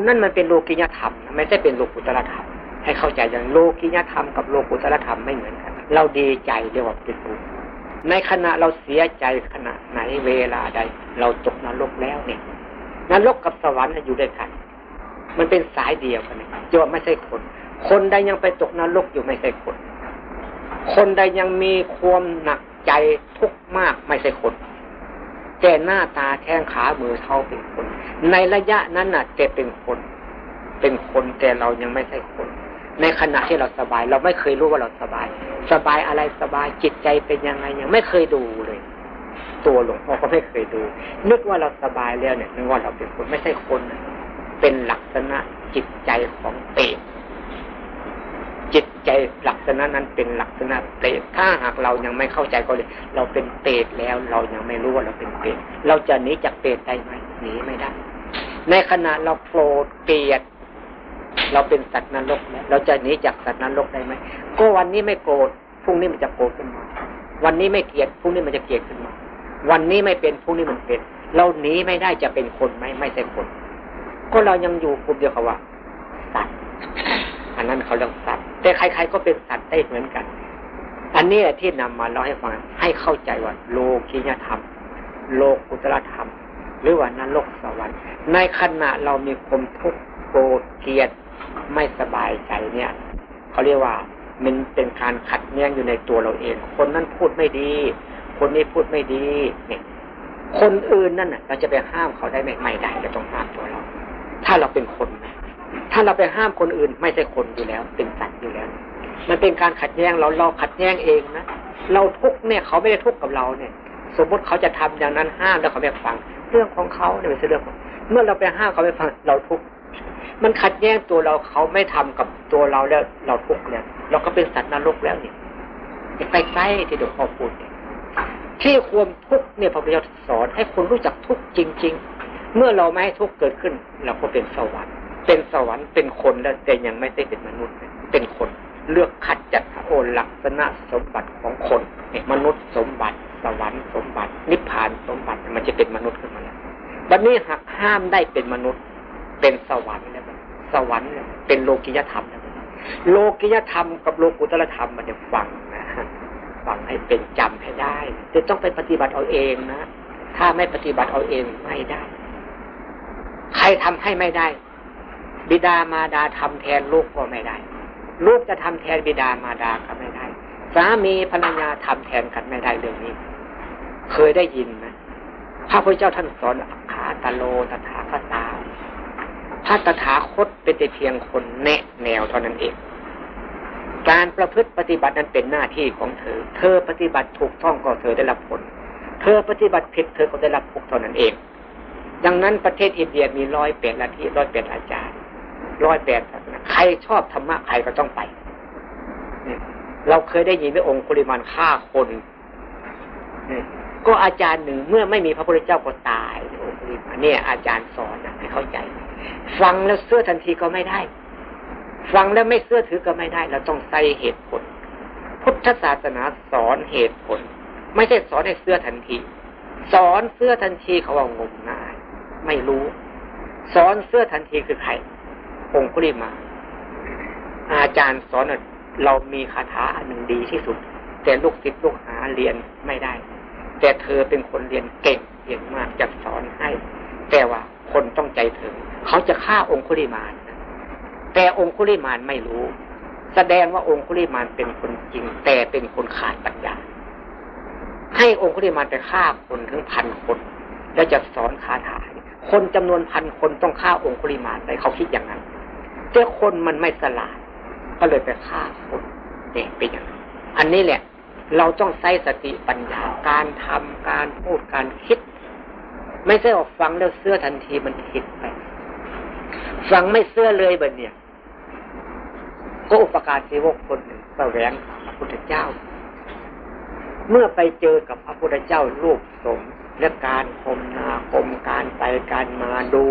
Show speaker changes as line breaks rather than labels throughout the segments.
ญนั่นมันเป็นโลกิยธรรมไม่ใช่เป็นโลกุตรธรรม ให้เข้าใจอย่างโลกิยธรรมกับโลกุตรธรรมไม่เหมือนกัน เราดีใจเรียกว่าเป็นบุญในขณะเราเสียใจขณะไหนเวลาใด เราตกนรกแล้วเนี่ยนรกกับสวรรค์อยู่ด้วยกัน มันเป็นสายเดียวกันเนี่ยโยมไม่ใช่คน คนใดยังไปตกนรกอยู่ไม่ใช่คน คนใดยังมีความหนักใจทุกข์มากไม่ใช่คน แต่หน้าตาแข้งขามือเท้าเป็นคน ในระยะนั้นน่ะจะเป็นคน เป็นคนแต่เรายังไม่ใช่คน ในขณะที่เราสบาย เราไม่เคยรู้ว่าเราสบาย สบายอะไรสบายจิตใจเป็นยังไงยังไม่เคยดูเลย ตัวหลวงพ่อก็ไม่เคยดู นึกว่าเราสบายแล้วเนี่ยนึกว่าเราเป็นคนไม่ใช่คน เป็นลักษณะจิตใจของเปรต จิตใจลักษณะนั้นเป็นลักษณะเปรตถ้าหากเรายังไม่เข้าใจก็เลย เราเป็นเปรตแล้วเรายังไม่รู้ว่าเราเป็นเปรตเราจะหนีจากเปรตได้ไหมหนีไม่ได้ ในขณะเราโกรธเกลียด เราเป็นสัตว์นรกแล้วเราจะหนีจากสัตว์นรกได้ไหมก็วันนี้ไม่โกรธพรุ่งนี้มันจะโกรธขึ้นมา วันนี้ไม่เกลียดพรุ่งนี้มันจะเกลียดขึ้นมา วันนี้ไม่เป็นพรุ่งนี้มันเป็น เราหนีไม่ได้จะเป็นคนไหมไม่ใช่คน ก็เรายังอยู่กลุ่มเดียวกับว่าสัตว์อันนั้นเขาเรียกสัตว แต่ใคร ๆ ก็เป็นสัตว์ได้เหมือนกัน อันนี้ที่นำมาเล่าให้ฟังให้เข้าใจว่าโลกิยธรรม โลกุตรธรรม หรือว่านรกสวรรค์ ในขณะเรามีความทุกข์โกรธเกลียดไม่สบายใจเนี่ยเขาเรียกว่ามันเป็นการขัดแย้งอยู่ในตัวเราเอง คนนั้นพูดไม่ดี คนนี้พูดไม่ดีเนี่ยคนอื่นนั่นน่ะ เราจะไปห้ามเขาได้ไหมไม่ได้เราต้องห้ามตัวเรา ถ้าเราเป็นคนนะ ถ้าเราไปห้ามคนอื่น ไม่ใช่คนอยู่แล้ว เป็นสัตว์อยู่แล้ว มันเป็นการขัดแย้งเราเราขัดแย้งเองนะเราทุกเนี่ยเขาไม่ได้ทุกกับเราเนี่ย สมมติเขาจะทำอย่างนั้นห้ามแล้วเขาไม่ฟัง เรื่องของเขาเนี่ยเป็นเรื่องของเมื่อเราไปห้ามเขาไม่ฟังเราทุกมันขัดแย้งตัวเราเขาไม่ทำกับตัวเราแล้ว เราทุกเนี่ยเราก็เป็นสัตว์นรกแล้วเนี่ยใกล้ๆที่หลวงพ่อพูดเนี่ยที่ความทุกเนี่ยพระพุทธเจ้าสอนให้คนรู้จักทุกจริง ๆ เมื่อเราไม่ให้ทุกเกิดขึ้น เราก็เป็นสวรรค์ เป็นสวรรค์เป็นคนแล้วแต่ยังไม่ได้เป็นมนุษย์ เป็นคน เลือกคัดจัดโอลักษณะสมบัติของคนเนี่ยมนุษย์สมบัติ สวรรค์สมบัติ นิพพานสมบัติมันจะเป็นมนุษย์ขึ้นมาแล้วบัดนี้หักห้ามได้เป็นมนุษย์ เป็นสวรรค์แล้วสวรรค์เป็นโลกิยธรรมแล้วโลกิยธรรมกับโลกุตรธรรมมันจะฟังนะฟังให้เป็นจำให้ได้จะต้องไปปฏิบัติเอาเองนะถ้าไม่ปฏิบัติเอาเองไม่ได้ ใครทำให้ไม่ได้ บิดามารดาทำแทนลูกก็ไม่ได้ ลูกจะทำแทนบิดามารดาก็ไม่ได้ สามีภรรยาทำแทนกันไม่ได้เรื่องนี้ เคยได้ยินไหมพระพุทธเจ้าท่านสอนขาตโลตถาคตาพระตถาคตเป็นแต่เพียงคนแนะแนวเท่านั้นเอง การประพฤติปฏิบัตินั้นเป็นหน้าที่ของเธอ เธอปฏิบัติถูกต้องก็เธอได้รับผล เธอปฏิบัติผิดเธอก็ได้รับผลเท่านั้นเอง ดังนั้นประเทศอินเดียมีร้อยแปดลัทธิร้อยแปดอาจารย์ ร้อยแปดใครชอบธรรมะใครก็ต้องไปเราเคยได้ยินว่าองค์ปริมาณฆ่าคนก็อาจารย์หนึ่งเมื่อไม่มีพระพุทธเจ้าก็ตายองค์ปริมาณเนี่ย อาจารย์สอนให้เข้าใจ ฟังแล้วเสื้อทันทีก็ไม่ได้ ฟังแล้วไม่เสื้อถือก็ไม่ได้ เราต้องใส่เหตุผล พุทธศาสนาสอนเหตุผล ไม่ใช่สอนให้เสื้อทันที สอนเสื้อทันทีเขาว่างมงาย ไม่รู้ สอนเสื้อทันทีคือใคร องคุลิมา อาจารย์สอนเรามีคาถาอันหนึ่งดีที่สุด แต่ลูกศิษย์ลูกหาเรียนไม่ได้ แต่เธอเป็นคนเรียนเก่งเก่งมากจะสอนให้ แต่ว่าคนต้องใจถึงเขาจะฆ่าองคุลิมานแต่องคุลิมานไม่รู้ แสดงว่าองคุลิมานเป็นคนจริง แต่เป็นคนขาดปัญญาให้องคุลิมานไปฆ่าคนถึงพันคน แล้วจะสอนคาถาคนจำนวนพันคนต้องฆ่าองคุลิมานไปเขาคิดอย่างนั้น แต่คนมันไม่สลาด ก็เลยไปฆ่าคนเนี่ยเป็นอย่างนั้นอันนี้แหละ เราต้องใช้สติปัญญาการทำการพูดการคิด ไม่ใช่ออกฟังแล้วเสื้อทันทีมันผิดไป ฟังไม่เสื้อเลยแบบเนี้ยก็อุปการศีวกคนหนึ่งแสวงพระพุทธเจ้า เมื่อไปเจอกับพระพุทธเจ้ารูปสมและการคมนาคมการไปการมาดู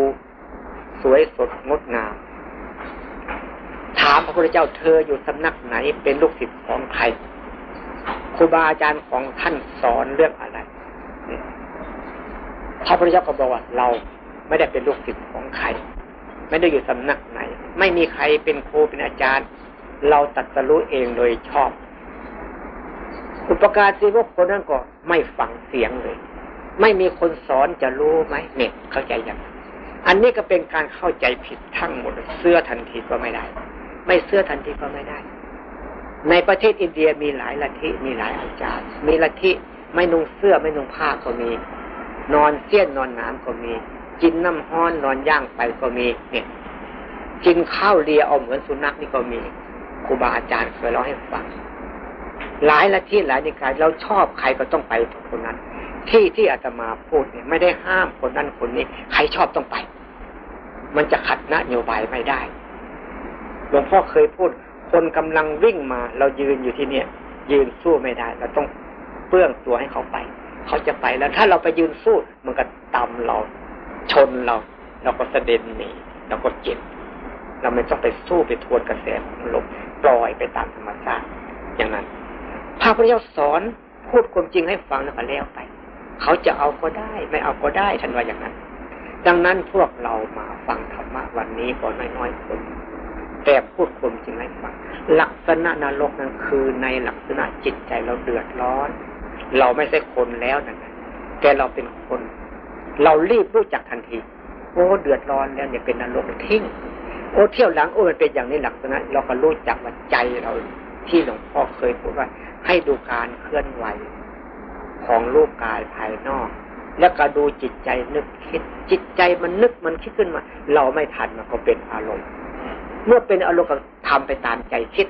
สวยสดงดงาม ถามพระพุทธเจ้าเธออยู่สำนักไหนเป็นลูกศิษย์ของใครครูบาอาจารย์ของท่านสอนเรื่องอะไรพระพุทธเจ้าก็บอกว่าเราไม่ได้เป็นลูกศิษย์ของใคร ไม่ได้อยู่สำนักไหน ไม่มีใครเป็นครูเป็นอาจารย์ เราตัดสรู้เองโดยชอบ อุปการสีว่าคนนั้นก็ไม่ฟังเสียงเลย ไม่มีคนสอนจะรู้ไหมเนี่ยเข้าใจยังอันนี้ก็เป็นการเข้าใจผิดทั้งหมดเสื้อทันทีก็ไม่ได้ ไม่เสื้อทันทีก็ไม่ได้ ในประเทศอินเดียมีหลายลัทธิมีหลายอาจารย์ มีลัทธิไม่นุ่งเสื้อไม่นุ่งผ้าก็มี นอนเสี้ยนนอนน้ำก็มี กินน้ำห้อนนอนย่างไปก็มีเนี่ยกินข้าวเลียเอาเหมือนสุนัขนี่ก็มีครูบาอาจารย์เคยเล่าให้ฟัง หลายละที่หลายนิกายเราชอบใครก็ต้องไปคนนั้น ที่ที่อาตมาพูดเนี่ยไม่ได้ห้ามคนนั้นคนนี้ ใครชอบต้องไป มันจะขัดนโยบายไม่ได้ หลวงพ่อเคยพูด คนกำลังวิ่งมา เรายืนอยู่ที่เนี่ย ยืนสู้ไม่ได้ เราต้องเปื้องตัวให้เขาไป เขาจะไปแล้ว ถ้าเราไปยืนสู้มันก็ตำเรา ชนเรา เราก็เสด็จหนีเราก็เจ็บ เราไม่ต้องไปสู้ไปทวนกระแสของลมปล่อยไปตามธรรมชาติอย่างนั้นพระพุทธเจ้าสอนพูดความจริงให้ฟังแล้วก็แล้วไป เขาจะเอาก็ได้ ไม่เอาก็ได้ท่านว่าอย่างนั้น ดังนั้นพวกเรามาฟังธรรมะวันนี้ก็น้อยๆคน แต่พูดความจริงให้ฟังลักษณะนรกนั้นคือในลักษณะจิตใจเราเดือดร้อน เราไม่ใช่คนแล้วนั่นแต่เราเป็นคน เรารีบรู้จักทันที โอ้เดือดร้อนแล้วเนี่ยเป็นนรกทิ้งโอ้เที่ยวหลังโอ้มันเป็นอย่างนี้ลักษณะ เราก็รู้จักว่าใจเราที่หลวงพ่อเคยพูดว่า ให้ดูการเคลื่อนไหวของรูปกายภายนอก แล้วก็ดูจิตใจนึกคิด จิตใจมันนึกมันคิดขึ้นมา เราไม่ทันมันก็เป็นอารมณ์ เมื่อเป็นอารมณ์ก็ทำไปตามใจคิด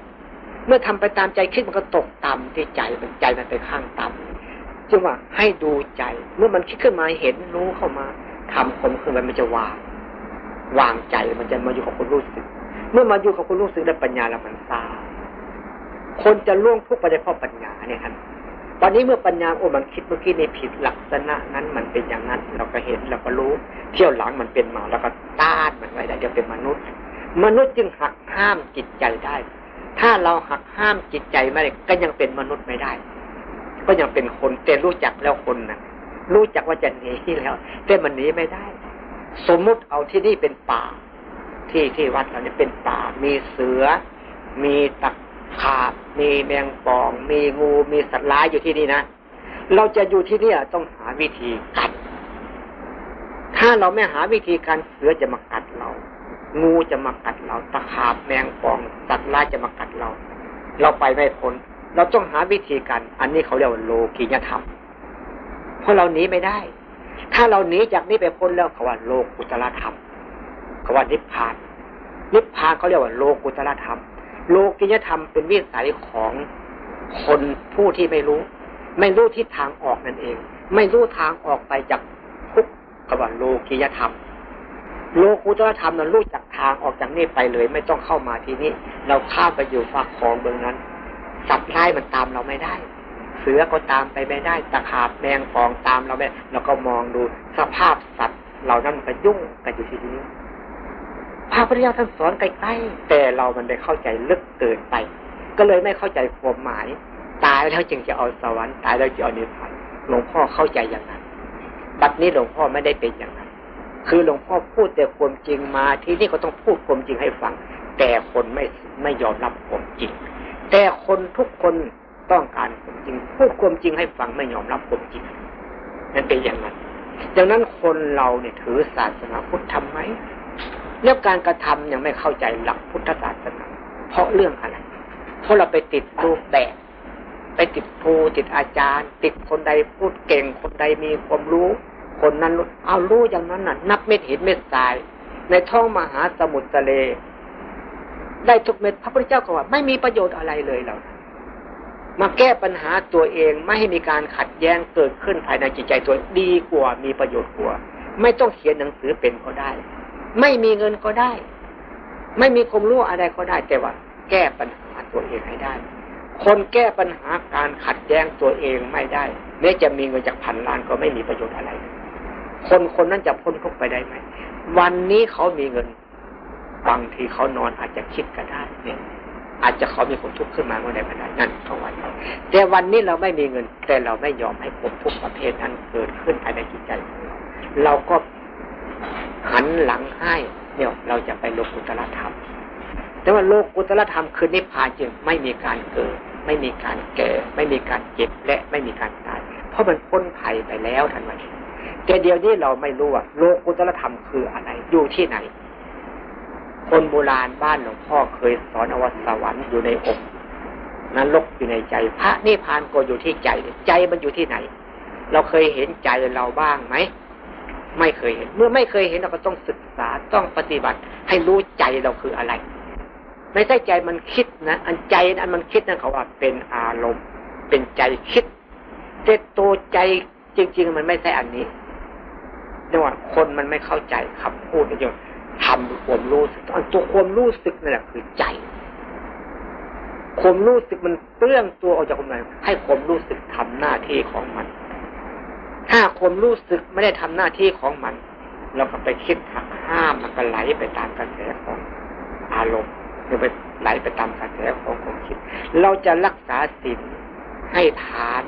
เมื่อทำไปตามใจคิดมันก็ตกต่ำที่ใจมันใจมันไปข้างต่ำจึงว่าให้ดูใจ เมื่อมันคิดขึ้นมาเห็นรู้เข้ามาทำคมขึ้นไปมันจะวางวางใจมันจะมาอยู่กับคนรู้สึก เมื่อมาอยู่กับคนรู้สึกได้ปัญญาแล้วมันทราบคนจะล่วงทุกข์ไปได้เพราะปัญญาเนี่ยครับตอนนี้เมื่อปัญญาโอ้มันคิดเมื่อกี้ในผิดลักษณะนั้นมันเป็นอย่างนั้น เราก็เห็นเราก็รู้ เที่ยวหลังมันเป็นมาแล้วก็ต้านมันไว้ได้เดี๋ยวเป็นมนุษย์ มนุษย์จึงหักห้ามจิตใจได้ ถ้าเราหักห้ามจิตใจไม่ได้ก็ยังเป็นมนุษย์ไม่ได้ ก็ยังเป็นคนแต่รู้จักแล้วคนนะรู้จักว่าจะหนีแล้ว แต่มันหนีไม่ได้ สมมุติเอาที่นี่เป็นป่า ที่ที่วัดเราเนี่ยเป็นป่า มีเสือ มีตะขาบ มีแมงป่อง มีงูมีสัตว์ร้ายอยู่ที่นี่นะเราจะอยู่ที่นี่ต้องหาวิธีกัด ถ้าเราไม่หาวิธีการเสือจะมากัดเรา งูจะมากัดเรา ตะขาบแมงป่องสัตว์ร้ายจะมากัดเรา เราไปไม่พ้นเราต้องหาวิธีการ อันนี้เขาเรียกว่าโลกิยธรรม เพราะเราหนีไม่ได้ ถ้าเราหนีจากนี้ไปพ้นแล้วเขาว่าโลกุตละธรรมเขาว่านิพพาน นิพพานเขาเรียกว่าโลกุตละธรรม โลกิยธรรมเป็นวิสัยของคนผู้ที่ไม่รู้ ไม่รู้ทิศทางออกนั่นเอง ไม่รู้ทางออกไปจากทุกขว่าโลกิยธรรม โลกุตละธรรมนั้นรู้จักทางออกจากนี้ไปเลย ไม่ต้องเข้ามาที่นี้เราข้ามไปอยู่ฝากของเบืองนั้น สัตว์ร้ายมันตามเราไม่ได้ เสือก็ตามไปไม่ได้ตะขาบแมงฟองตามเราไม่เราก็มองดูสภาพสัตว์เหล่านั้นมันก็ยุ่งกันอยู่ที่นี้พระพุทธเจ้าท่านสอนใกล้ๆแต่เรามันได้เข้าใจลึกเกินไป ก็เลยไม่เข้าใจความหมาย ตายแล้วจึงจะเอาสวรรค์ตายแล้วจะเอานิพพานหลวงพ่อเข้าใจอย่างนั้น บัดนี้หลวงพ่อไม่ได้เป็นอย่างนั้น คือหลวงพ่อพูดแต่ความจริงมาที่นี่ก็ต้องพูดความจริงให้ฟัง แต่คนไม่ไม่ยอมรับความจริง แต่คนทุกคนต้องการความจริง พูดความจริงให้ฟังไม่ยอมรับความจริงนั่นเป็นอย่างนั้นดังนั้นคนเราเนี่ยถือศาสนาพุทธทำไหมแล้วการกระทำยังไม่เข้าใจหลักพุทธศาสนา เพราะเรื่องอะไร เพราะเราไปติดรูปแบบ ไปติดครูติดอาจารย์ ติดคนใดพูดเก่งคนใดมีความรู้ คนนั้นเอารู้อย่างนั้นน่ะ นับเม็ดเห็นเม็ดทราย ในท้องมหาสมุทรทะเล ได้ทุกเม็ดพระพุทธเจ้าก็ว่า ไม่มีประโยชน์อะไรเลยเรามาแก้ปัญหาตัวเองไม่ให้มีการขัดแย้งเกิดขึ้นภายในจิตใจตัวดีกว่ามีประโยชน์กว่า ไม่ต้องเขียนหนังสือเป็นก็ได้ ไม่มีเงินก็ได้ ไม่มีความรู้อะไรก็ได้ แต่ว่า แก้ปัญหาตัวเองให้ได้ คนแก้ปัญหาการขัดแย้งตัวเองไม่ได้แม้จะมีเงินจากพันล้านก็ไม่มีประโยชน์อะไร คนคนนั้นจะพ้นทุกไปได้ไหม วันนี้เขามีเงินบางทีเขานอนอาจจะคิดก็ได้เนี่ยอาจจะเขามีความทุกข์ขึ้นมาเมื่อใดเมื่อใดนั่นเขาวันแต่วันนี้เราไม่มีเงิน แต่เราไม่ยอมให้ความทุกข์ประเภทนั้นเกิดขึ้นภายในจิตใจ เราก็หันหลังให้เนี่ยเราจะไปโลกุตละธรรม แต่ว่าโลกุตละธรรมคือนิพพานจึงไม่มีการเกิด ไม่มีการแก่ ไม่มีการเจ็บและไม่มีการตาย เพราะมันพ้นภัยไปแล้วท่านว่า แต่เดียวนี้เราไม่รู้ว่าโลกุตละธรรมคืออะไรอยู่ที่ไหน คนโบราณบ้านหลวงพ่อเคยสอนอวสวรรค์อยู่ในอกนรกอยู่ในใจ พระนิพพานก็อยู่ที่ใจ ใจมันอยู่ที่ไหน เราเคยเห็นใจเราบ้างไหมไม่เคยเห็น เมื่อไม่เคยเห็นเราก็ต้องศึกษาต้องปฏิบัติ ให้รู้ใจเราคืออะไร ไม่ใช่ใจมันคิดนะอันใจอันมันคิดนั่นเขาว่าเป็นอารมณ์ เป็นใจคิดแต่ตัวใจจริง ๆ มันไม่ใช่อันนี้ เรียว่าคนมันไม่เข้าใจคำพูดนี่ยทำความรู้สึกตัวความรู้สึกนั่แหละคือใจความรู้สึกมันเปลื้องตัวออกจากคนไหนให้ความรู้สึกทำหน้าที่ของมัน ถ้าความรู้สึกไม่ได้ทำหน้าที่ของมัน เราก็ไปคิดหักห้ามมันก็ไหลไปตามกระแสของอารมณ์หรือไปไหลไปตามกระแสของความคิด เราจะรักษาศีลให้ทาน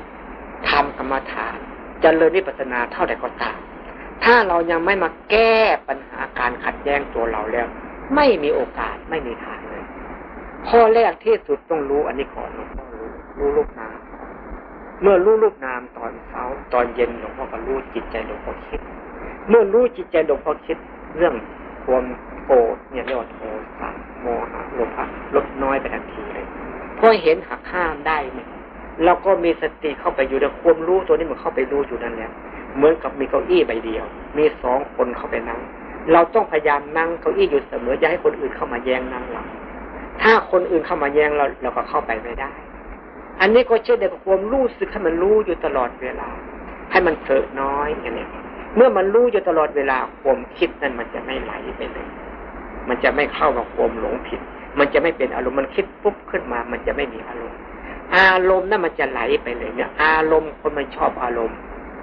ทำกรรมฐานจเจริญวิปัสนาเท่าใดก็ตาม ถ้าเรายังไม่มาแก้ปัญหาการขัดแย้งตัวเราแล้ว ไม่มีโอกาสไม่มีทางเลยข้อแรกที่สุดต้องรู้อันนี้ก่อนหลวงพ่อรู้รู้ลูกนามเมื่อรู้ลูกนามตอนเช้าตอนเย็นหลวงพ่อก็รู้จิตใจหลวงพ่อคิด เมื่อรู้จิตใจหลวงพ่อคิด เรื่องความโกรธเนี่ยเรียกว่าโทสะโมหะโลภะลดน้อยไปทันทีเลยพอเห็นหักห้ามได้เนี่ยเราก็มีสติเข้าไปอยู่ในความรู้ตัวนี้มันเข้าไปรู้อยู่นั่นแหละ เหมือนกับมีเก้าอี้ใบเดียว มีสองคนเข้าไปนั่ง เราต้องพยายามนั่งเก้าอี้อยู่เสมออย่าให้คนอื่นเข้ามาแย่งนั่งเรา ถ้าคนอื่นเข้ามาแย่งเราเราก็เข้าไปไม่ได้ อันนี้ก็เชื่อในความรู้สึกให้มันรู้อยู่ตลอดเวลา ให้มันเสอะน้อยอย่างนี้เมื่อมันรู้อยู่ตลอดเวลาความคิดนั้นมันจะไม่ไหลไปเลย มันจะไม่เข้ากับความหลงผิด มันจะไม่เป็นอารมณ์มันคิดปุ๊บขึ้นมา มันจะไม่มีอารมณ์ อารมณ์นั้นมันจะไหลไปเลยเนี่ย อารมณ์คนมันชอบอารมณ์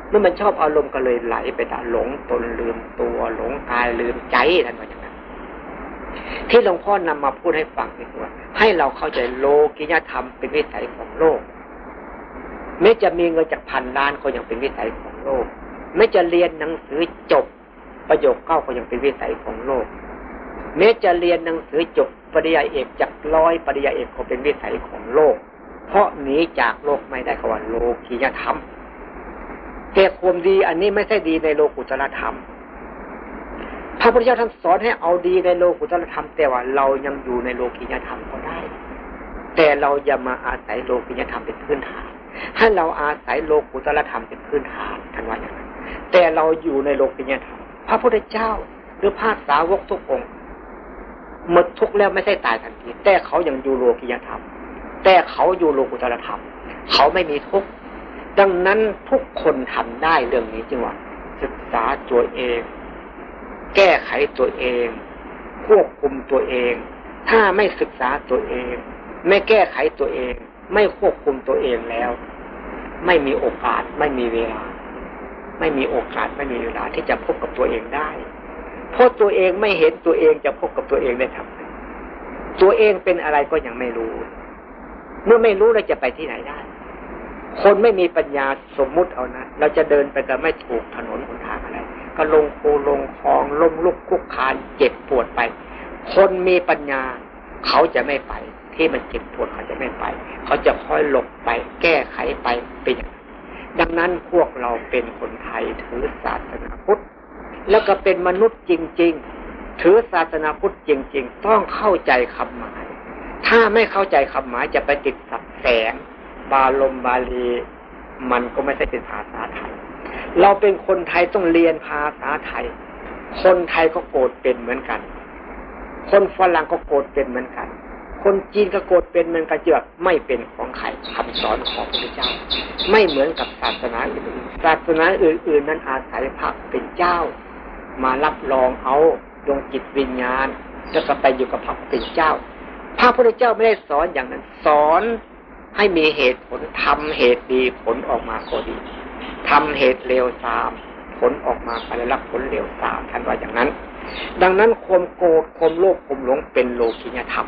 เมื่อมันชอบอารมณ์ก็เลยไหลไปตาหลงตนลืมตัว หลงกายลืมใจท่านว่าอย่างนั้นที่หลวงพ่อนำมาพูดให้ฟังนี่ว่าให้เราเข้าใจโลกิยธรรมเป็นวิสัยของโลกไม่จะมีเงินจากพันล้านก็ยังเป็นวิสัยของโลก ไม่จะเรียนหนังสือจบประโยคเก้าก็ยังเป็นวิสัยของโลกแม้จะเรียนหนังสือจบปริยาเอกจากร้อยปริยาเอกก็เป็นวิสัยของโลก เพราะหนีจากโลกไม่ได้คำว่าโลกิยธรรม แต่ความดีอันนี้ไม่ใช่ดีในโลกุตรธรรม พระพุทธเจ้าท่านสอนให้เอาดีในโลกุตรธรรม แต่ว่าเรายังอยู่ในโลกิยธรรมก็ได้ แต่เราอย่ามาอาศัยโลกิยธรรมเป็นพื้นฐานให้เราอาศัยโลกุตรธรรมเป็นพื้นฐานท่านว่าอย่างนั้นแต่เราอยู่ในโลกิยธรรม พระพุทธเจ้าหรือพระสาวกทุกองค์หมดทุกแล้วไม่ใช่ตายทันทีแต่เขายังอยู่โลกิยธรรม แต่เขาอยู่โลกุตรธรรม เขาไม่มีทุกข์ ดังนั้นทุกคนทำได้เรื่องนี้จึงว่าศึกษาตัวเอง แก้ไขตัวเอง ควบคุมตัวเอง ถ้าไม่ศึกษาตัวเอง ไม่แก้ไขตัวเอง ไม่ควบคุมตัวเองแล้ว ไม่มีโอกาสไม่มีเวลา ไม่มีโอกาสไม่มีเวลาที่จะพบกับตัวเองได้ เพราะตัวเองไม่เห็นตัวเองจะพบกับตัวเองได้ทำไงตัวเองเป็นอะไรก็ยังไม่รู้ เมื่อไม่รู้เราจะไปที่ไหนได้ คนไม่มีปัญญาสมมุติเอานะ เราจะเดินไปก็ไม่ถูกถนนหนทางอะไร ก็ลงคูลงคลองล้มลุกคุกคานเจ็บปวดไป คนมีปัญญา เขาจะไม่ไป ที่มันเจ็บปวดเขาจะไม่ไป เขาจะค่อยหลบไป แก้ไขไปเป็นอย่างดังนั้นพวกเราเป็นคนไทยถือศาสนาพุทธแล้วก็เป็นมนุษย์จริง ๆ ถือศาสนาพุทธจริง ๆ ต้องเข้าใจคำหมาย ถ้าไม่เข้าใจคำหมายจะไปติดสับแสง บาลมบาลี มันก็ไม่ใช่เป็นภาษาไทย เราเป็นคนไทยต้องเรียนภาษาไทย คนไทยก็โกรธเป็นเหมือนกัน คนฝรั่งก็โกรธเป็นเหมือนกัน คนจีนก็โกรธเป็นเหมือนกันเจือไม่เป็นของใครคำสอนของพระเจ้า ไม่เหมือนกับศาสนาอื่นศาสนาอื่น ๆ นั้นอาศัยพระเป็นเจ้า มารับรองเอาดวงจิตวิญญาณแล้วก็ไปอยู่กับพระเป็นเจ้าพระพุทธเจ้าไม่ได้สอนอย่างนั้น สอน ให้มีเหตุผลทำเหตุดีผลออกมาก็ดีทำเหตุเลวสามผลออกมาไปรับผลเลวสามท่านว่าอย่างนั้น ดังนั้นความโกรธความโลภความหลงเป็นโลกิยธรรม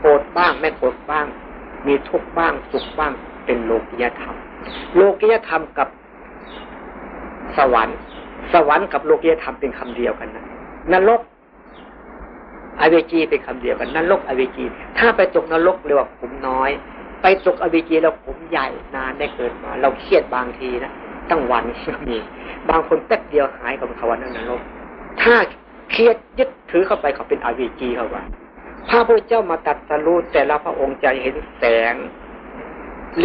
โกรธบ้างไม่โกรธบ้าง มีทุกข์บ้างสุขบ้างเป็นโลกิยธรรม โลกิยธรรมกับสวรรค์ สวรรค์กับโลกียธรรมเป็นคำเดียวกันนะนรก อเวจีเป็นคำเดียวกันนรกอเวจี ถ้าไปตกนรกเรียกว่าผมน้อย ไปตกอเวจีแล้วผมใหญ่นานได้เกิดมา เราเครียดบางทีนะตั้งวันก็มีบางคนแป๊บเดียวหายกับคำว่านั้นนรก ถ้าเครียดยึดถือเข้าไปเขาเป็นอเวจีเขาว่าพระพุทธเจ้ามาตัดสรู้แต่ละพระองค์จะเห็นแสง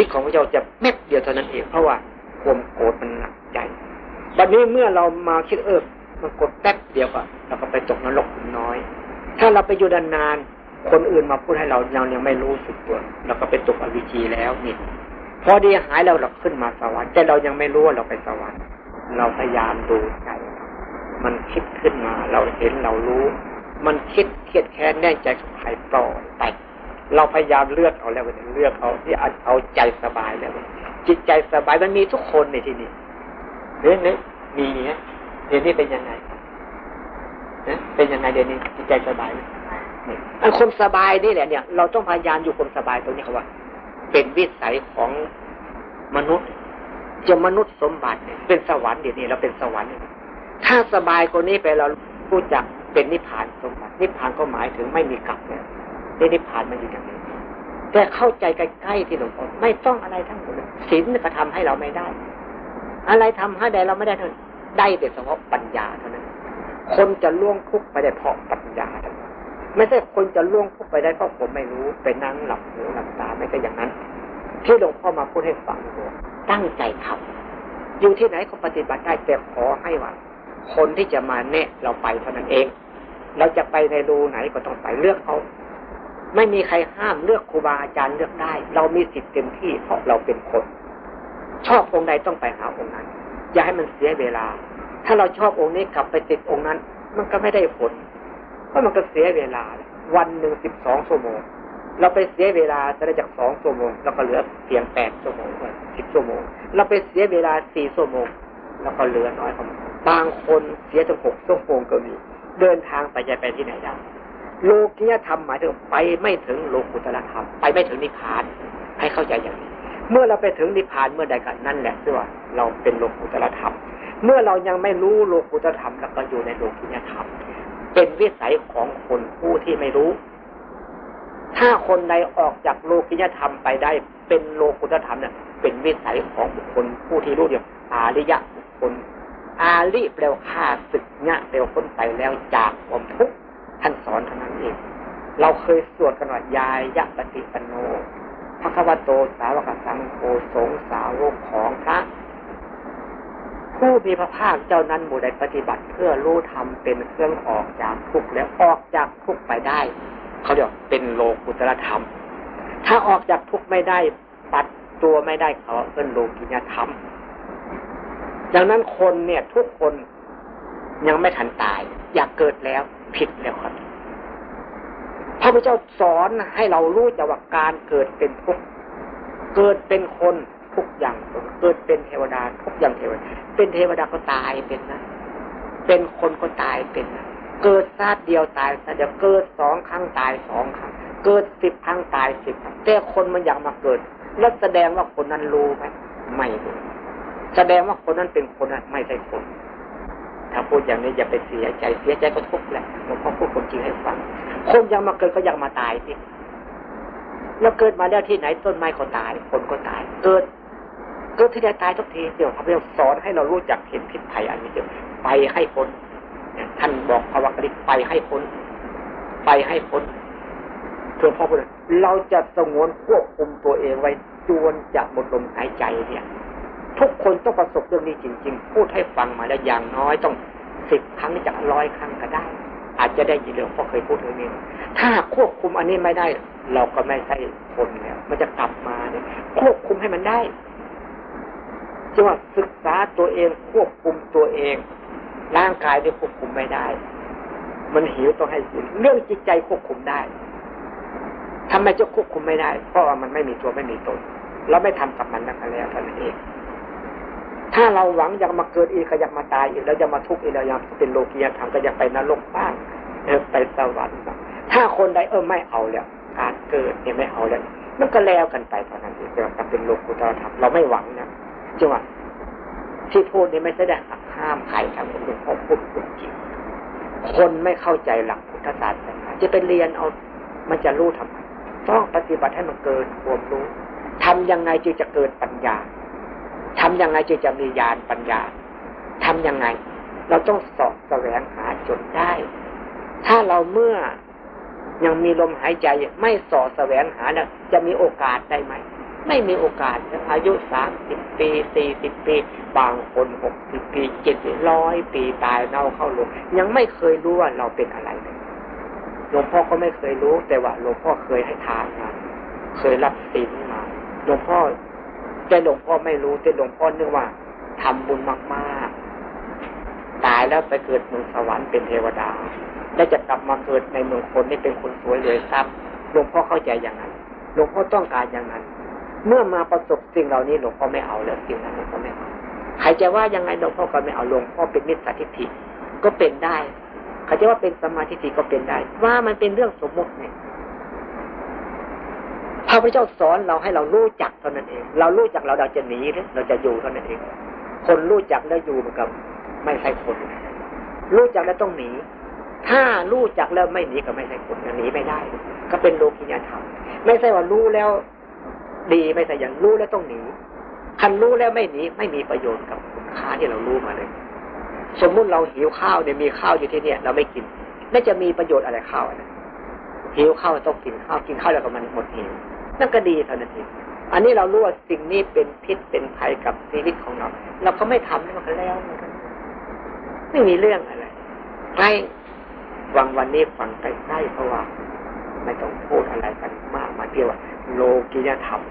ฤทธิ์ของพระเจ้าจะแม็ดเดียวเท่านั้นเองเพราะว่าความโกรธมันหนักใจบัดนี้เมื่อเรามาคิดเออมันกดแป๊บเดียวก็เราก็ไปตกนรกน้อย ถ้าเราไปอยู่ดานนานคนอื่นมาพูดให้เราเรายังไม่รู้สึกตัวเราก็ไปตกอวิชีแล้วนี่พอดีหายเราเราขึ้นมาสวรรค์แต่เรายังไม่รู้ว่าเราไปสวรรค์ เราพยายามดูใจมันคิดขึ้นมา เราเห็นเรารู้ มันคิดเครียดแค้นแน่ใจกับใครปล่อยไปเราพยายามเลือกเอาแล้วเลือกเอาที่เอาใจสบายแล้วจิตใจสบายมันมีทุกคนในที่นี้เรื่องนี้มีเนี่ยเดี๋ยวนี้เป็นยังไง เป็นยังไงเดี๋ยวนี้จิตใจสบายอันคนสบายนี่แหละเนี่ย เราต้องพยายามอยู่คนสบายตรงนี้เขาว่า เป็นวิสัยของมนุษย์จะมนุษย์สมบัติเนี่ยเป็นสวรรค์เดี๋ยวนี้เราเป็นสวรรค์ถ้าสบายคนนี้ไปเราผู้จักเป็นนิพพานสมบัตินิพพานก็หมายถึงไม่มีกลับเนี่ยนิพพานมันอยู่อย่างนี้แต่เข้าใจใกล้ๆที่หลวงพ่อไม่ต้องอะไรทั้งหมดศีลก็ทำให้เราไม่ได้ อะไรทำให้ใดเราไม่ได้เท่านั้นได้แต่เฉพาะปัญญาเท่านั้น คนจะล่วงทุกข์ไปได้เพราะปัญญาไม่ใช่คนจะล่วงทุกข์ไปได้เพราะผมไม่รู้ไปนั่งหลับหูหลับตาไม่ใช่อย่างนั้น ที่หลวงพ่อมาพูดให้ฟังตั้งใจทำอยู่ที่ไหนก็ปฏิบัติได้แต่ขอให้ว่า คนที่จะมาเนะเราไปเท่านั้นเอง เราจะไปในรูไหนก็ต้องไปเลือกเอาไม่มีใครห้ามเลือกครูบาอาจารย์เลือกได้ เรามีสิทธิ์เต็มที่เพราะเราเป็นคน ชอบองค์ใดต้องไปหาองค์นั้น อย่าให้มันเสียเวลา ถ้าเราชอบองค์นี้กลับไปติดองค์นั้น มันก็ไม่ได้ผล เพราะมันก็เสียเวลา วันหนึ่งสิบสองชั่วโมง เราไปเสียเวลาจะได้จากสองชั่วโมงเราก็เหลือเพียงแปดชั่วโมงสิบชั่วโมง เราไปเสียเวลาสี่ชั่วโมงแล้วก็เหลือน้อยข้ามาบางคนเสียถึงหกชั่วโมงก็มี เดินทางไปจะไปที่ไหนได้โลกียธรรมหมายถึงไปไม่ถึงโลกุตละธรรมไปไม่ถึงนิพพาน ให้เข้าใจอย่างนี้ เมื่อเราไปถึงนิพพานเมื่อใดกันนั่นแหละที่ว่าเราเป็นโลกุตละธรรม เมื่อเรายังไม่รู้โลกุตธรรมแล้วก็อยู่ในโลกียธรรม เป็นวิสัยของคนผู้ที่ไม่รู้ ถ้าคนใดออกจากโลกิยธรรมไปได้ เป็นโลกุตธรรมเนี่ยเป็นวิสัยของบุคคลผู้ที่รู้เดียวอาริยะบุคคล อาลิแปลว่าข้าศึกเนี่ยแปลว่าพ้นไปแล้วจากความทุกข์ท่านสอนเท่านั้นเองเราเคยสวดกันว่ายายยะปฏิปโนพระคัมโตสาวกสังโฆสงสาวกของพระ ผู้มีพระภาคเจ้านั้นบูได้ปฏิบัติเพื่อรู้ธรรมเป็นเครื่องออกจากทุกข์แล้วออกจากทุกข์ไปได้ เขาเรียกเป็นโลกุตรธรรม ถ้าออกจากทุกข์ไม่ได้ปัดตัวไม่ได้เขาเป็นโลกิยธรรมดังนั้นคนเนี่ยทุกคนยังไม่ทันตาย อยากเกิดแล้วผิดแล้วครับพระพุทธเจ้าสอนให้เรารู้จักว่าการเกิดเป็นทุกข์เกิดเป็นคน อย่างเกิดเป็นเทวดาทุกอย่างเทวดา เป็นเทวดาก็ตายเป็นนะ เป็นคนก็ตายเป็นนะเกิดชาติเดียวตายชาติเดียวเกิดสองครั้งตายสองครั้ง เกิดสิบครั้งตายสิบครั้งแต่คนมันอยากมาเกิด แล้วแสดงว่าคนนั้นรู้ไหมไม่รู้แสดงว่าคนนั้นเป็นคนนั้นไม่ใช่คน ถ้าพูดอย่างนี้อย่าไปเสียใจเสียใจก็ทุกข์แหละหลวงพ่อพูดความจริงให้ฟัง คนยังมาเกิดก็ยังมาตายสิแล้วเกิดมาแล้วที่ไหนต้นไม้ก็ตาย คนก็ตาย เกิด เกิดที่ใดตายทุกทีเดี๋ยวพระพุทธสอนให้เรารู้จักเห็นพิษภัยอันนี้เดียวไปให้พ้นท่านบอกภาวะกริไปให้พ้น ไปให้พ้นเพื่อพ่อพูดเราจะสงวนควบคุมตัวเองไว้จวนจะหมดลมหายใจเนี่ย ทุกคนต้องประสบเรื่องนี้จริง ๆ พูดให้ฟังมาแล้วอย่างน้อยต้องสิบครั้งจากร้อยครั้งก็ได้ อาจจะได้ยินเรื่องพราะเคยพูดเรื่องนี้ถ้าควบคุมอันนี้ไม่ได้ เราก็ไม่ใช่คนแล้วมันจะกลับมาเนี่ยควบคุมให้มันได้ จังว่าศึกษาตัวเองควบคุมตัวเอง ร่างกายเนี่ยควบคุมไม่ได้ มันหิวต้องให้กินเรื่องจิตใจควบคุมได้ทำไมจะควบคุมไม่ได้ เพราะว่ามันไม่มีตัวไม่มีตนเราไม่ทำกับมันนั่นแล้วท่านั้นเอง ถ้าเราหวังอยากมาเกิดอีกอยากมาตายอีกแล้วจะมาทุกข์อีกแล้วอยากเป็นโลกียธรรมก็อยากไปนรกบ้างไปสวรรค์บ้างถ้าคนใดเออไม่เอาแล้วการเกิดเนี่ยไม่เอาแล้วมันก็แล้วกันไปเท่านั้นเองจะเป็นโลกุตรธรรมเราไม่หวังนะ จังหวะที่พูดนี่ไม่ใช่ได้หักห้ามใครทำหลวงพ่อพูดพูดจริงคนไม่เข้าใจหลักพุทธศาสนาจะไปเรียนเอา มันจะรู้ทำไมต้องปฏิบัติให้มันเกินความรู้ทำยังไงจึงจะเกิดปัญญาทำยังไงจึงจะมีญาณปัญญาทำยังไง เราต้องสอบแสวงหาจนได้ ถ้าเราเมื่อยังมีลมหายใจไม่สอบแสวงหาแล้วจะมีโอกาสได้ไหม ไม่มีโอกาสอายุสามสิบปีสี่สิบปี บางคนหกสิบปีเจ็ดร้อยปีตายเน่าเข้าลงยังไม่เคยรู้ว่าเราเป็นอะไรเลยหลวงพ่อก็ไม่เคยรู้ แต่ว่าหลวงพ่อเคยให้ทานมาเคยรับศีลมาหลวงพ่อแต่หลวงพ่อไม่รู้แต่หลวงพ่อนึกว่าทำบุญมากๆ ตายแล้วไปเกิดเมืองสวรรค์เป็นเทวดาและจะกลับมาเกิดในเมืองคนนี่เป็นคนสวยรวยทรัพย์หลวงพ่อเข้าใจอย่างนั้นหลวงพ่อต้องการอย่างนั้น เมื่อมาประสบสิ่งเหล่านี้หลวงพ่อไม่เอาแล้วสิ่งนั้นหลวงพ่อไม่เอาใครจะว่ายังไงหลวงพ่อก็ไม่เอาหลวงพ่อเป็นมิจฉาทิฏฐิก็เป็นได้เขาจะว่าเป็นสมาธิฏฐิก็เป็นได้ ว่ามันเป็นเรื่องสมมติเนี่ยพระพุทธเจ้าสอนเราให้เรารู้จักเท่านั้นเอง เรารู้จักเราเราจะหนีหรือเราจะอยู่เท่านั้นเอง คนรู้จักแล้วอยู่เหมือนกับไม่ใช่คน รู้จักแล้วต้องหนี ถ้ารู้จักแล้วไม่หนีก็ไม่ใช่คนหนีไม่ได้ ก็เป็นโลกิยธรรม ไม่ใช่ว่ารู้แล้ว ดีไม่ใช่อย่างรู้แล้วต้องหนีคันรู้แล้วไม่หนีไม่มีประโยชน์กับคุณค่าที่เรารู้มาเลย สมมุติเราหิวข้าวเนี่ยมีข้าวอยู่ที่เนี่ย เราไม่กินน่าจะมีประโยชน์อะไรข้าวอะหิวข้าวต้องกินข้าวกินข้าวแล้วก็มันหมดหิวนั่นก็ดีเท่านั้นเองอันนี้เรารู้ว่าสิ่งนี้เป็นพิษเป็นภัยกับชีวิตของเรา เราก็ไม่ทำแล้วมันแล้วมันก็ไม่มีเรื่องอะไรใกล้วังวันนี้ฟังใกล้ๆเพราะว่าไม่ต้องพูดอะไรกันมากมาเที่ยว โลกิยธรรม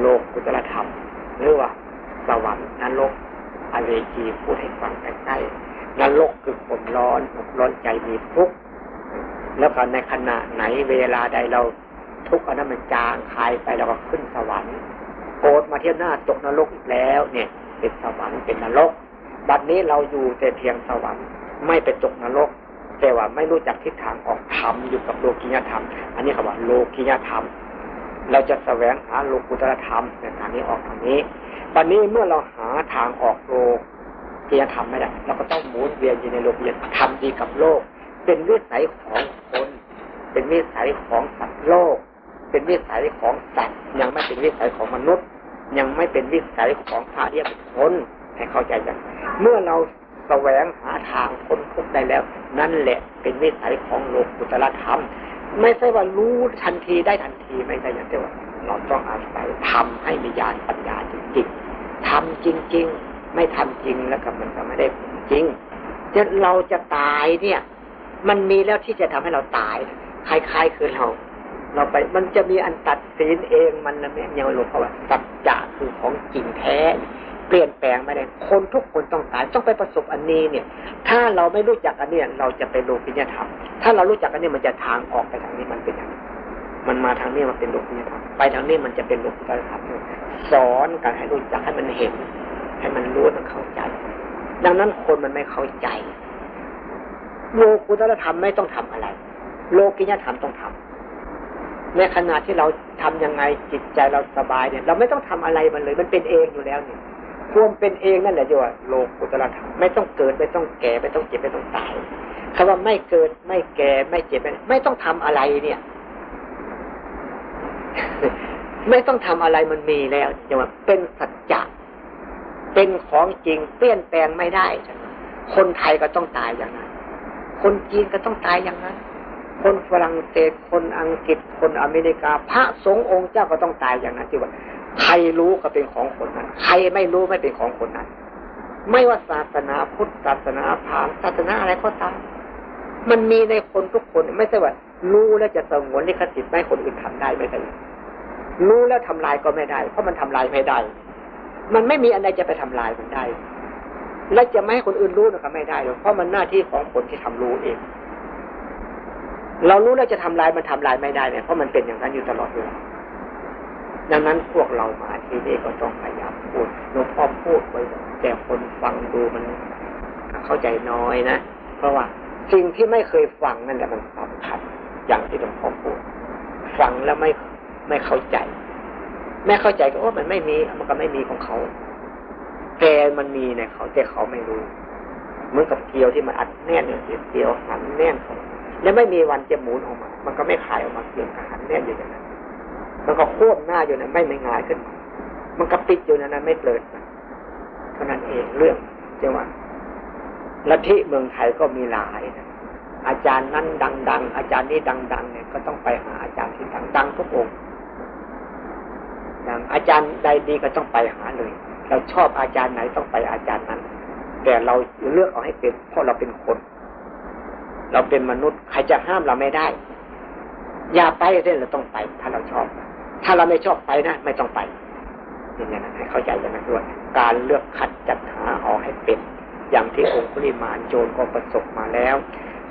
โลกุตรธรรม หรือว่า สวรรค์นรกอเวจีพูดให้ฟังใกล้ๆนรกคือความร้อนอกร้อนใจมีทุกข์แล้วก็ในขณะไหนเวลาใดเราทุกข์อันนั้นมันจางคายไปเราก็ขึ้นสวรรค์โกรธมาเที่ยวหน้าตกนรกอีกแล้ว เนี่ย เป็นสวรรค์เป็นนรกบัดนี้เราอยู่แต่เพียงสวรรค์ไม่ไปตกนรกแต่ว่าไม่รู้จักทิศทางออกธรรมอยู่กับโลกิยธรรม อันนี้คำว่าโลกิยธรรม เราจะแสวงหาโลกุตรธรรมในทางนี้ออกทางนี้บัดนี้เมื่อเราหาทางออกโลกิยธรรมไม่ได้ เราก็ต้องหมุนเวียนอยู่ในโลกิยธรรมดีกับโลก เป็นวิสัยของคน เป็นวิสัยของสัตว์โลก เป็นวิสัยของสัตว์ ยังไม่เป็นวิสัยของมนุษย์ ยังไม่เป็นวิสัยของพระเรียบุคคลให้เข้าใจกัน เมื่อเราแสวงหาทางพ้นทุกได้แล้ว นั่นแหละเป็นวิสัยของโลกุตละธรรม ไม่ใช่ว่ารู้ทันทีได้ทันทีไม่ใช่อย่างเดียวเราต้องอาศัยทำให้มีญาณปัญญาจริงๆทำจริง ๆ ไม่ทำจริงแล้วก็มันก็ไม่ได้จริงจะเราจะตายเนี่ย มันมีแล้วที่จะทำให้เราตายคล้ายๆคือเราเราไปมันจะมีอันตัดสินเองมันนะแม่ยังหลวงพ่อว่าสัจจะคือของจริงแท้ เปลี่ยนแปลงไม่ได้ คนทุกคนต้องตายต้องไปประสบอันนี้เนี่ย ถ้าเราไม่รู้จักอันนี้เราจะไปโลกิยธรรม ถ้าเรารู้จักอันนี้มันจะทางออกไปทางนี้มันเป็นอย่างนี้มันมาทางนี้มันเป็นโลกิยธรรมไปทางนี้มันจะเป็นโลกุตตรธรรมสอนกันให้รู้จักให้มันเห็น ให้มันรู้มันเข้าใจ ดังนั้นคนมันไม่เข้าใจ โลกุตรธรรมไม่ต้องทำอะไร โลกิยธรรมต้องทำในขณะที่เราทํำยังไงจิตใจเราสบายเนี่ย เราไม่ต้องทำอะไรมันเลย มันเป็นเองอยู่แล้วเนี่ย ควมเป็นเองนั่นแหละจีว่าโลกุตระธรรมไม่ต้องเกิดไม่ต้องแก่ไม่ต้องเจ็บไม่ต้องตายคำว่าไม่เกิดไม่แก่ไม่เจ็บไม่ต้องทำอะไรเนี่ย ไม่ต้องทำอะไรมันมีแล้วจะว่าเป็นสัจจะเป็นของจริงเปลี่ยนแปลงไม่ได้ คนไทยก็ต้องตายอย่างนั้น คนจีนก็ต้องตายอย่างนั้น คนฝรั่งเศสคนอังกฤษคนอเมริกา พระสงฆ์องค์เจ้าก็ต้องตายอย่างนั้นที่ว่า ใครรู้ก็เป็นของคนนั้น ใครไม่รู้ไม่เป็นของคนนั้น ไม่ว่าศาสนาพุทธศาสนาพราหมณ์ศาสนาอะไรก็ตามมันมีในคนทุกคนไม่ใช่ว่ารู้แล้วจะสงวนลิขสิทธิ์ไม่คนอื่นทำได้ไม่ได้รู้แล้วทำลายก็ไม่ได้ เพราะมันทำลายไม่ได้ มันไม่มีอะไรจะไปทำลายมันได้ และจะไม่ให้คนอื่นรู้นะก็ไม่ได้หรอกเพราะมันหน้าที่ของคนที่ทำรู้เอง เรารู้แล้วจะทำลายมันทำลายไม่ได้เนี่ยเพราะมันเป็นอย่างนั้นอยู่ตลอดเวลา ดังนั้นพวกเรามาที่นี่ก็ต้องพยายามพูดหลวงพ่อพูดไว้แต่คนฟังดูมันเข้าใจน้อยนะ เพราะว่าสิ่งที่ไม่เคยฟังนั่นแหละมันสำคัญอย่างที่หลวงพ่อพูด ฟังแล้วไม่ไม่เข้าใจ ไม่เข้าใจก็ว่ามันไม่มีมันก็ไม่มีของเขาแต่มันมีในเขาแต่เขาไม่รู้เหมือนกับเกลียวที่มันอัดแน่นเนี่ยเกลียวหันแน่นเขาแล้วไม่มีวันจะหมุนออกมา มันก็ไม่ขายออกมาเกลียวหันแน่นอยู่อย่างนั้น มันก็โค้งหน้าอยู่นั้นไม่ไม่งายขึ้น มันก็ปิดอยู่นั้นไม่เปิดเท่านั้นเองเรื่องจังหวะลัทธิเมืองไทยก็มีหลายนะอาจารย์นั้นดัง ๆ อาจารย์นี้ดัง ๆ เนี่ยก็ต้องไปหาอาจารย์ที่ดังๆทุกองค์ดังอาจารย์ใดดีก็ต้องไปหาเลย เราชอบอาจารย์ไหนต้องไปอาจารย์นั้น แต่เราเลือกเอาให้เป็นเพราะเราเป็นคน เราเป็นมนุษย์ใครจะห้ามเราไม่ได้ อย่าไปเส้นเราต้องไป ถ้าเราชอบ ถ้าเราไม่ชอบไปนะไม่ต้องไปอย่างนี้นะให้เข้าใจอย่างนั้นด้วยการเลือกคัดจัดหาเอาให้เป็น อย่างที่องคุลิมานโจรก็ประสบมาแล้ว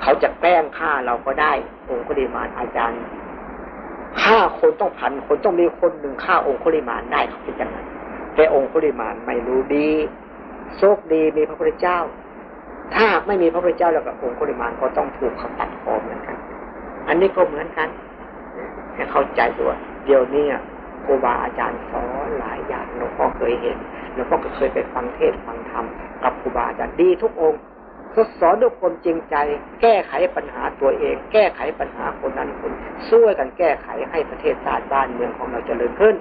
เขาจะแกล้งฆ่าเราก็ได้ องคุลิมานอาจารย์ฆ่าคนต้องพันคนต้องมีคนหนึ่งฆ่าองคุลิมานได้เขาเป็นอย่างนั้นแต่องคุลิมานไม่รู้ดีโชคดีมีพระพุทธเจ้า ถ้าไม่มีพระพุทธเจ้าแล้วกับองคุลิมานก็ต้องถูกเขาตัดคอเหมือนกัน อันนี้ก็เหมือนกันให้เข้าใจด้วย เดี๋ยวนี้ครูบาอาจารย์สอนหลายอย่างหลวงพ่อเคยเห็นหลวงพ่อก็เคยไปฟังเทศฟังธรรมกับครูบาอาจารย์ดีทุกองค์สอนด้วยความจริงใจ แก้ไขปัญหาตัวเอง แก้ไขปัญหาคนนั้นคนช่วยกันแก้ไขให้ประเทศชาติบ้านเมืองของเราเจริญขึ้น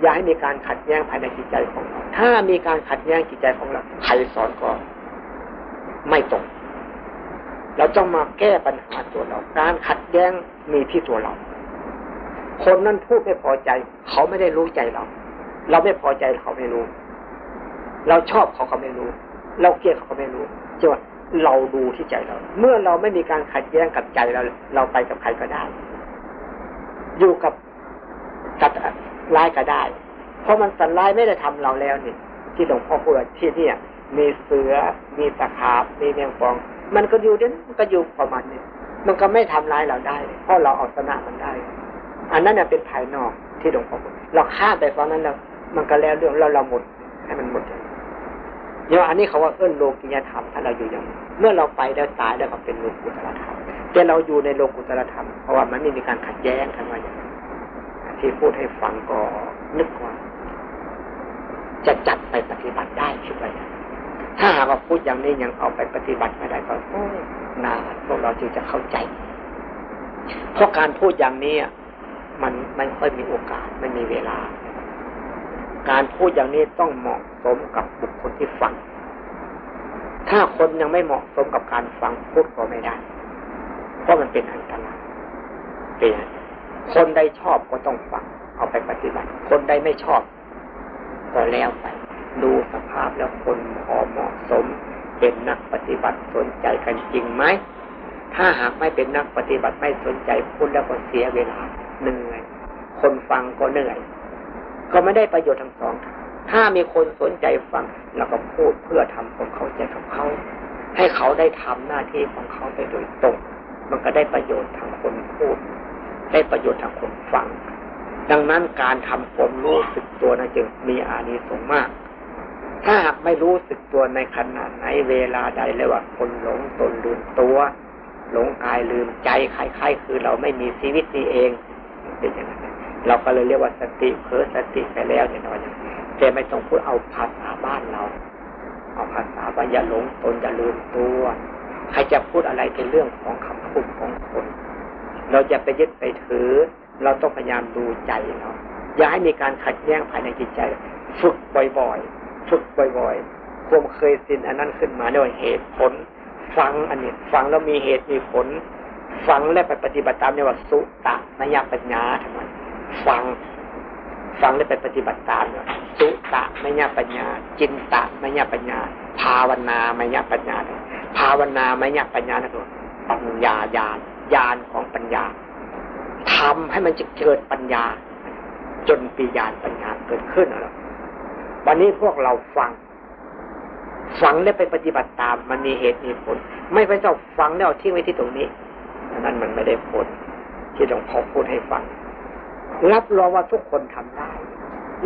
อย่าให้มีการขัดแย้งภายในจิตใจของเราถ้ามีการขัดแย้งจิตใจของเราใครสอนก็ไม่ตรงเราต้องมาแก้ปัญหาตัวเรา การขัดแย้งมีที่ตัวเรา คนนั้นพูดไม่พอใจ เขาไม่ได้รู้ใจเรา เราไม่พอใจเขาไม่รู้ เราชอบเขาเขาไม่รู้ เราเกลียดเขาไม่รู้จนเราดูที่ใจเรา เมื่อเราไม่มีการขัดแย้งกับใจเรา เราไปกับใครก็ได้ อยู่กับสัตว์ร้ายก็ได้ เพราะมันสัตว์ร้ายไม่ได้ทำเราแล้วนี่ที่หลวงพ่อพูดที่เนี่ย มีเสือ มีตะขาบ มีแมงปอง มันก็อยู่เด่นมันก็อยู่ประมาณนี้ มันก็ไม่ทำร้ายเราได้ เพราะเราเอาชนะมันได้ อันนั้นเนี่ยเป็นภายนอกที่หลวงพ่อพูดเราข้ามไปฟังนั้นแล้วมันก็แล้วเรื่องเราเราหมดให้มันหมดอย่างอันนี้เขาว่าเอื้นโลกิยธรรมถ้าเราอยู่อย่างเมื่อเราไปแล้วตายแล้วก็เป็นโลกุตรธรรมแต่เราอยู่ในโลกุตรธรรมเพราะว่ามันไม่มีการขัดแย้งกันว่าอย่างที่พูดให้ฟังก็นึกว่า จะจัดไปปฏิบัติได้คิดว่าถ้าหากว่าพูดอย่างนี้ยังเอาไปปฏิบัติไม่ได้ก็นานพวกเราจึงจะเข้าใจ เพราะการพูดอย่างนี้ มันไม่ค่อยมีโอกาสไม่มีเวลา การพูดอย่างนี้ต้องเหมาะสมกับบุคคลที่ฟัง ถ้าคนยังไม่เหมาะสมกับการฟังพูดก็ไม่ได้ เพราะมันเป็นอันตรายเป็นคนใดชอบก็ต้องฟัง เอาไปปฏิบัติ คนใดไม่ชอบ ก็แล้วไป ดูสภาพแล้วคนพอเหมาะสม เป็นนักปฏิบัติสนใจกันจริงไหมถ้าหากไม่เป็นนักปฏิบัติไม่สนใจพูดแล้วก็เสียเวลา เหนื่อย คนฟังก็เหนื่อย ก็ไม่ได้ประโยชน์ทั้งสอง ถ้ามีคนสนใจฟังเราก็พูดเพื่อทำความเข้าใจกับเขา ให้เขาได้ทำหน้าที่ของเขาไปโดยตรง มันก็ได้ประโยชน์ทางคนพูด ได้ประโยชน์ทางคนฟัง ดังนั้นการทำความรู้สึกตัวนะจึงมีอานิสงส์มาก ถ้าหากไม่รู้สึกตัวในขณะไหนเวลาใดเลยว่าคนหลงตนลืมตัวหลงกายลืมใจคล้ายๆคือเราไม่มีชีวิตนี้เอง เป็นอย่างนั้นเราก็เลยเรียกว่าสติเพ้อสติไปแล้วเนี่ยน้อยแต่ไม่ต้องพูดเอาภาษาบ้านเรา เอาภาษาว่าอย่าหลงตนอย่าลืมตัวใครจะพูดอะไรเป็นเรื่องของคำพูดของคน เราจะไปยึดไปถือ เราต้องพยายามดูใจเราอย่าให้มีการขัดแย้งภายในจิตใจ ฝึกบ่อยๆ ฝึกบ่อยๆ ความเคยสินอันนั้นขึ้นมาด้วยเหตุผล ฟังอันนี้ ฟังแล้วมีเหตุมีผล ฟังและไปปฏิบัติตามเนี่ยว่าสุตะนยปัญญาทำไมฟังฟังแล้วไปปฏิบัติตามเนี่ยสุตะไมยปัญญา จินตะไมยปัญญา ภาวนามยปัญญา ภาวนามยปัญญานะครปัญญาญาณญาณของปัญญาทำให้มันจะเกิดปัญญา จนปีญาณปัญญาเกิดขึ้นแล้ววันนี้พวกเราฟัง ฟังแล้วไปปฏิบัติตามมันมีเหตุมีผล ไม่ไปเจ้าฟังแล้วทิ้งไว้ที่ตรงนี้ นั้นมันไม่ได้ผล ที่หลวงพ่อพูดให้ฟัง รับรองว่าทุกคนทำได้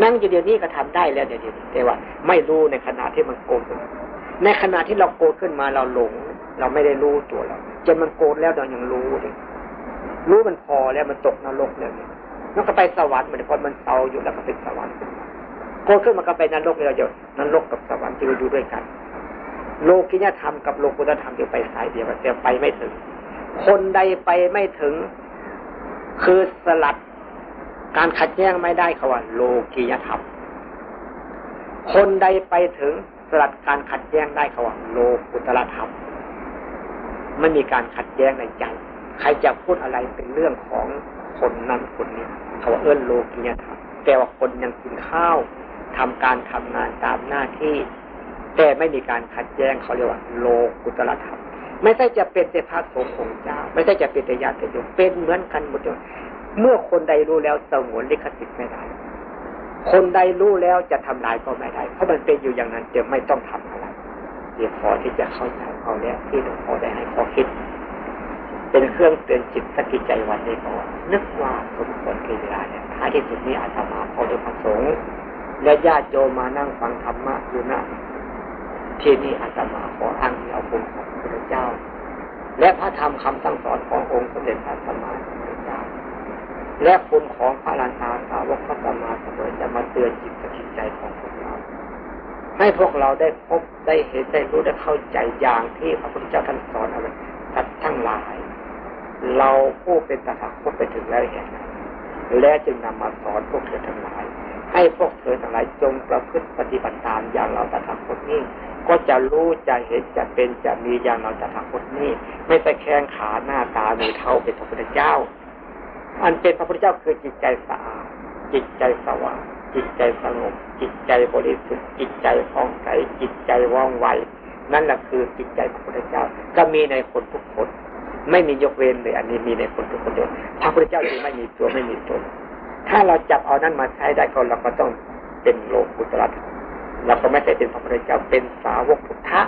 นั่งอยู่เดี๋ยวนี้ก็ทำได้แล้วเดี๋ยวนี้แต่ว่า ไม่รู้ในขณะที่มันโกรธในขณะที่เราโกรธขึ้นมาเราหลง เราไม่ได้รู้ตัวเราจนมันโกรธแล้วเรายังรู้เลยรู้มันพอแล้วมันตกนรกแล้วเนี่ยมันก็ไปสวรรค์เหมือนพอมันเศร้าอยู่แล้วก็เป็นสวรรค์โกขึ้นมาก็ไปนรกเราจะนรกกับสวรรค์จะอยู่ด้วยกัน โลกิยธรรมกับโลกุตธรรมจะไปสายเดียวกันแต่ไปไม่ถึง คนใดไปไม่ถึง คือสลัด การขัดแย้งไม่ได้เขาว่า โลกิยธรรม คนใดไปถึงสลัดการขัดแย้งได้เขาว่า โลกุตรธรรมไม่มีการขัดแย้งในใจ ใครจะพูดอะไรเป็นเรื่องของคนนั้นคนนี้เขาว่าเอื้นโลกิยธรรมแต่ว่าคนยังกินข้าวทำการทำงานตามหน้าที่ แต่ไม่มีการขัดแย้งเขาเรียกว่า โลกุตรธรรม ไม่ใช่จะเป็นแต่พระสงฆ์องค์เจ้า ไม่ใช่จะเป็นแต่ญาติโยมเป็นเหมือนกันหมดเลยเมื่อคนใดรู้แล้วสงวนลิขสิทธิ์ไม่ได้ คนใดรู้แล้วจะทำลายก็ไม่ได้ เพราะมันเป็นอยู่อย่างนั้นจะไม่ต้องทำอะไรเดี๋ยวพอที่จะเข้าใจเอาแล้วที่หลวงพ่อได้ให้ข้อคิด เป็นเครื่องเตือนจิตสกิจใจวันนี้ก็นึกว่าสมควรเวลาเนี่ยท้ายที่สุดนี้อาตมาพอด้วยพระสงฆ์และญาติโยมมานั่งฟังธรรมะอยู่นะที่นี่อาตมาขออ้างเอาคุณของ พระเจ้า และพระธรรมคำสั่งสอนขององค์สมเด็จพระสัมมาสัมพุทธเจ้า และคุณของพระลันตาสาวกพระสัมมาสัมพุทธเจ้ามาเตือนจิตสกิจใจของพวกเรา ให้พวกเราได้พบได้เห็นได้รู้ได้เข้าใจอย่างที่พระพุทธเจ้าท่านสอนเอาไว้ทัดทั้งหลาย เราผู้เป็นตถาคตไปถึงแล้วเห็นและจึงนำมาสอนพวกเธอทั้งหลายให้พวกเธอทั้งหลายจงประพฤติปฏิบัติตามอย่างเราตถาคตนี้ ก็จะรู้จะเห็นจะเป็นจะมีอย่างเราตถาคตนี้ไม่ไปแข้งขาหน้าตามือเท้าเป็นพระพุทธเจ้า อันเป็นพระพุทธเจ้าคือจิตใจสะอาดจิตใจสว่างจิตใจสงบจิตใจบริสุทธิ์จิตใจคล่องใสจิตใจว่องไวนั่นแหละคือจิตใจพระพุทธเจ้าก็มีในคนทุกคน ไม่มียกเว้นเลยอันนี้มีในคนทุกคนเดียวพระพุทธเจ้าจึงไม่มีตัวไม่มีตนถ้าเราจับเอานั้นมาใช้ได้ก็เราก็ต้องเป็นโลกุตระ เราก็ไม่ใช่เป็นพระพุทธเจ้าเป็นสาวกพุทธะ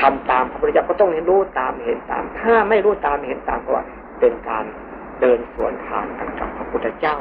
ทำตามพระพุทธเจ้าก็ต้องเห็นรู้ตามเห็นตาม ถ้าไม่รู้ตามเห็นตามก็เป็นการเดินสวนทางกันกับพระพุทธเจ้า